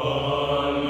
Amen.